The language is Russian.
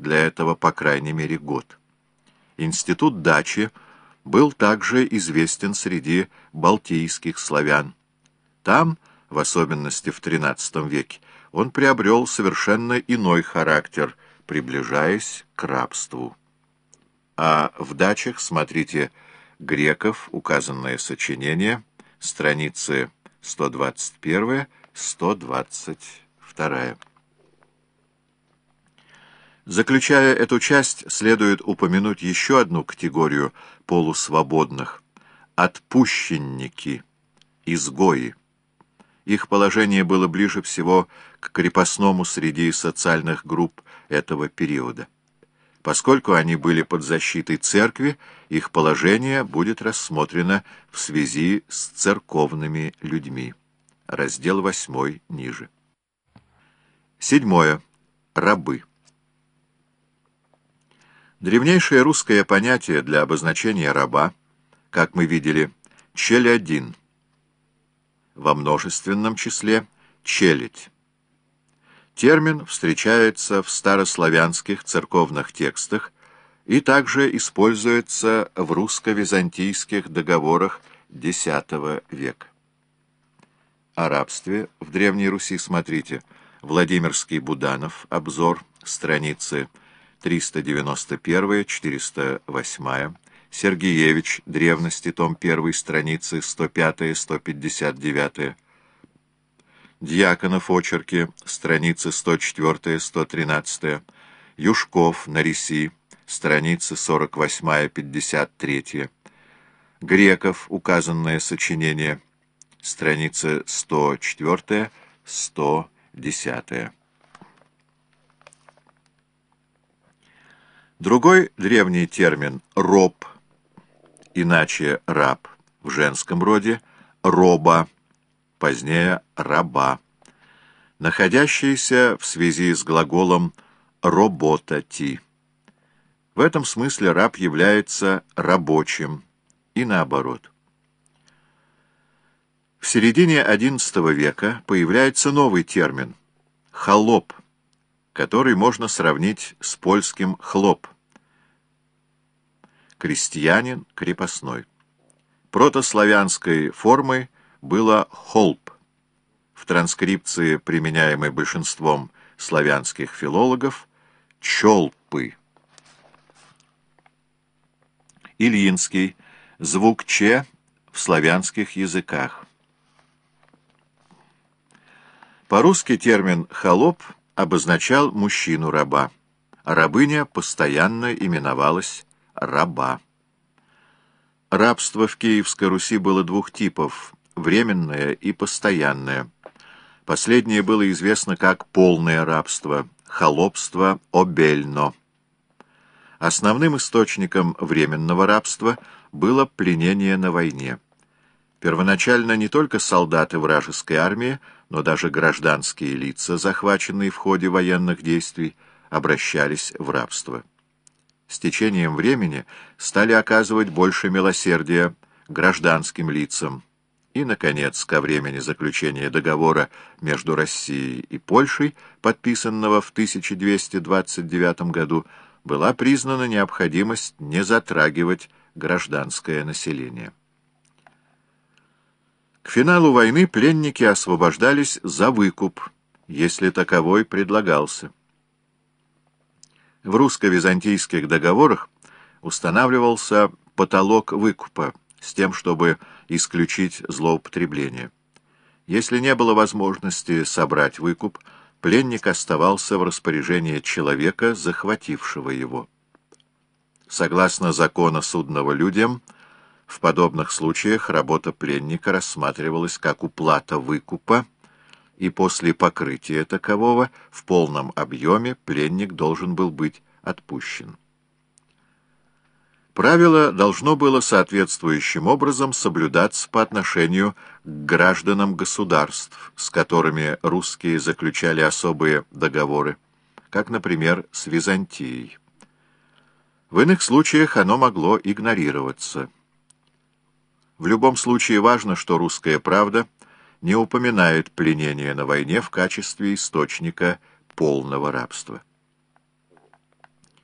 для этого по крайней мере год. Институт дачи был также известен среди балтийских славян. Там, в особенности в XIII веке, он приобрел совершенно иной характер, приближаясь к рабству. А в дачах смотрите «Греков», указанное сочинение, страницы 121-122. Заключая эту часть, следует упомянуть еще одну категорию полусвободных – отпущенники, изгои. Их положение было ближе всего к крепостному среди социальных групп этого периода. Поскольку они были под защитой церкви, их положение будет рассмотрено в связи с церковными людьми. Раздел 8 ниже. Седьмое. Рабы. Древнейшее русское понятие для обозначения раба, как мы видели, челядин, во множественном числе челядь. Термин встречается в старославянских церковных текстах и также используется в русско-византийских договорах X века. О рабстве в Древней Руси смотрите Владимирский Буданов, обзор, страницы 391-408, Сергеевич, Древности, том 1, страницы 105-159, Дьяконов, очерки, страницы 104-113, Юшков, на Реси, страницы 48-53, Греков, указанное сочинение, страницы 104-110. Другой древний термин «роб», иначе «раб» в женском роде, «роба», позднее «раба», находящийся в связи с глаголом «работати». В этом смысле раб является рабочим и наоборот. В середине XI века появляется новый термин «холоп», который можно сравнить с польским «хлоп» — крестьянин крепостной. Протославянской формой было «холп». В транскрипции, применяемой большинством славянских филологов, «чолпы». Ильинский. Звук «ч» в славянских языках. По-русски термин «холоп» обозначал мужчину-раба. Рабыня постоянно именовалась раба. Рабство в Киевской Руси было двух типов – временное и постоянное. Последнее было известно как полное рабство, холопство обельно. Основным источником временного рабства было пленение на войне. Первоначально не только солдаты вражеской армии, но даже гражданские лица, захваченные в ходе военных действий, обращались в рабство. С течением времени стали оказывать больше милосердия гражданским лицам. И, наконец, ко времени заключения договора между Россией и Польшей, подписанного в 1229 году, была признана необходимость не затрагивать гражданское население. К финалу войны пленники освобождались за выкуп, если таковой предлагался. В русско-византийских договорах устанавливался потолок выкупа с тем, чтобы исключить злоупотребление. Если не было возможности собрать выкуп, пленник оставался в распоряжении человека, захватившего его. Согласно закону судного людям, в подобных случаях работа пленника рассматривалась как уплата выкупа, и после покрытия такового в полном объеме пленник должен был быть отпущен. Правило должно было соответствующим образом соблюдаться по отношению к гражданам государств, с которыми русские заключали особые договоры, как, например, с Византией. В иных случаях оно могло игнорироваться. В любом случае важно, что русская правда не упоминает пленение на войне в качестве источника полного рабства.